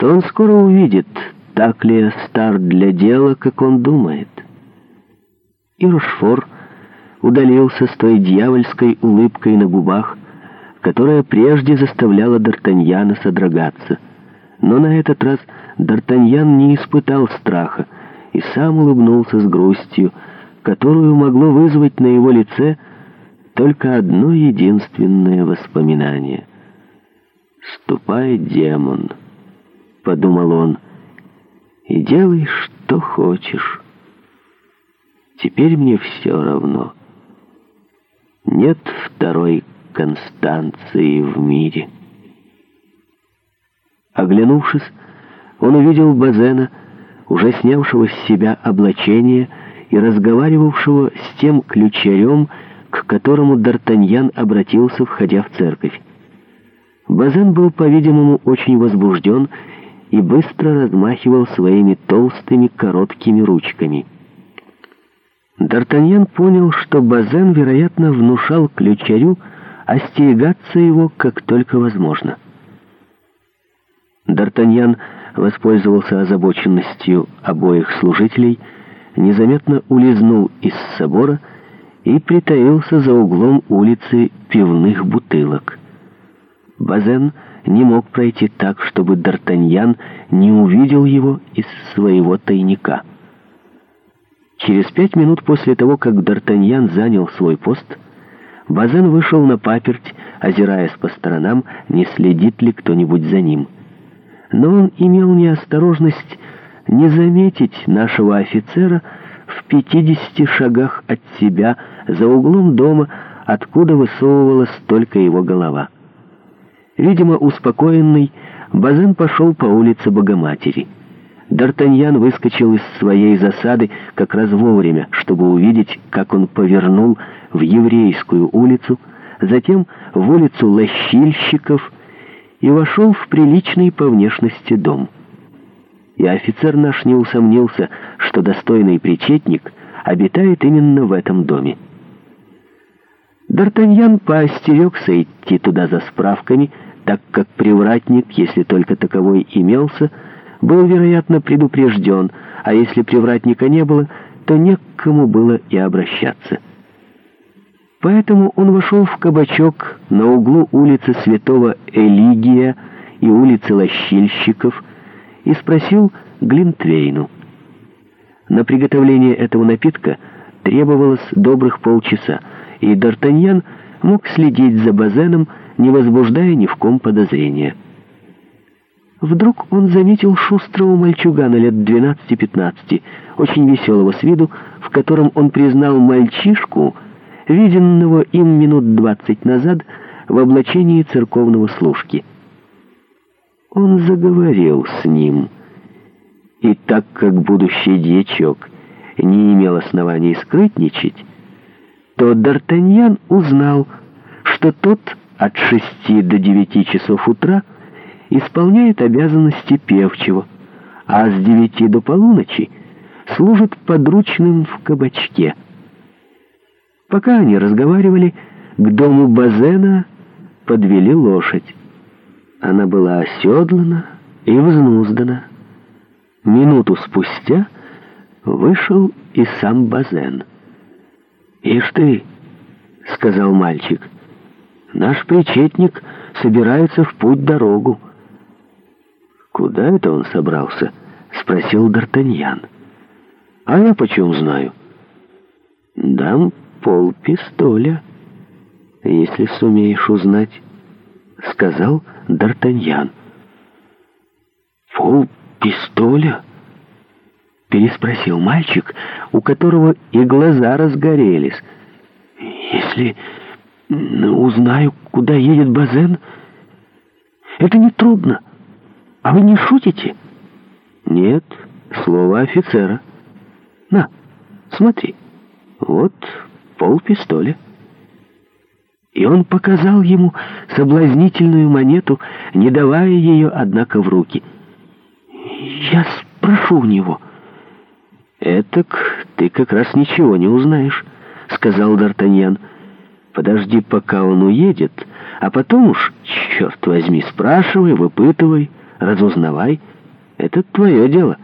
что он скоро увидит, так ли я стар для дела, как он думает. И Рошфор удалился с той дьявольской улыбкой на губах, которая прежде заставляла Д'Артаньяна содрогаться. Но на этот раз Д'Артаньян не испытал страха и сам улыбнулся с грустью, которую могло вызвать на его лице только одно единственное воспоминание. «Ступай, демон!» — подумал он, — «и делай, что хочешь. Теперь мне все равно. Нет второй Констанции в мире». Оглянувшись, он увидел Базена, уже снявшего с себя облачение и разговаривавшего с тем ключарем, к которому Д'Артаньян обратился, входя в церковь. Базен был, по-видимому, очень возбужден и быстро размахивал своими толстыми короткими ручками. Д'Артаньян понял, что Базен, вероятно, внушал ключарю остерегаться его как только возможно. Д'Артаньян воспользовался озабоченностью обоих служителей, незаметно улизнул из собора и притаился за углом улицы пивных бутылок. Базен не мог пройти так, чтобы Д'Артаньян не увидел его из своего тайника. Через пять минут после того, как Д'Артаньян занял свой пост, Базен вышел на паперть, озираясь по сторонам, не следит ли кто-нибудь за ним. Но он имел неосторожность не заметить нашего офицера в 50 шагах от себя за углом дома, откуда высовывалась только его голова. Видимо, успокоенный, Базен пошел по улице Богоматери. Д'Артаньян выскочил из своей засады как раз вовремя, чтобы увидеть, как он повернул в Еврейскую улицу, затем в улицу Лощильщиков и вошел в приличный по внешности дом. И офицер наш не усомнился, что достойный причетник обитает именно в этом доме. Д'Артаньян поостерегся идти туда за справками, так как привратник, если только таковой имелся, был, вероятно, предупрежден, а если привратника не было, то не к кому было и обращаться. Поэтому он вошел в кабачок на углу улицы Святого Элигия и улицы Лощильщиков и спросил Глинтвейну. На приготовление этого напитка требовалось добрых полчаса, и Д'Артаньян мог следить за Базеном, не возбуждая ни в ком подозрения. Вдруг он заметил шустрого мальчугана лет 12-15, очень веселого с виду, в котором он признал мальчишку, виденного им минут 20 назад в облачении церковного служки. Он заговорил с ним, и так как будущий дьячок не имел оснований скрытничать, то Д'Артаньян узнал, что тот от 6 до 9 часов утра исполняет обязанности певчего, а с 9 до полуночи служит подручным в кабачке. Пока они разговаривали, к дому Базена подвели лошадь. Она была оседлана и взнуздана. Минуту спустя вышел и сам Базен. «Ишь ты!» — сказал мальчик — Наш причетник собирается в путь-дорогу». «Куда это он собрался?» — спросил Д'Артаньян. «А я почем знаю?» «Дам полпистоля, если сумеешь узнать», — сказал Д'Артаньян. «Полпистоля?» — переспросил мальчик, у которого и глаза разгорелись. «Если...» узнаю, куда едет Базен. Это нетрудно. А вы не шутите? Нет, слово офицера. На, смотри. Вот полпистоля. И он показал ему соблазнительную монету, не давая ее, однако, в руки. Я спрошу у него. Этак ты как раз ничего не узнаешь, сказал Д'Артаньян. — Подожди, пока он уедет, а потом уж, черт возьми, спрашивай, выпытывай, разузнавай. Это твое дело».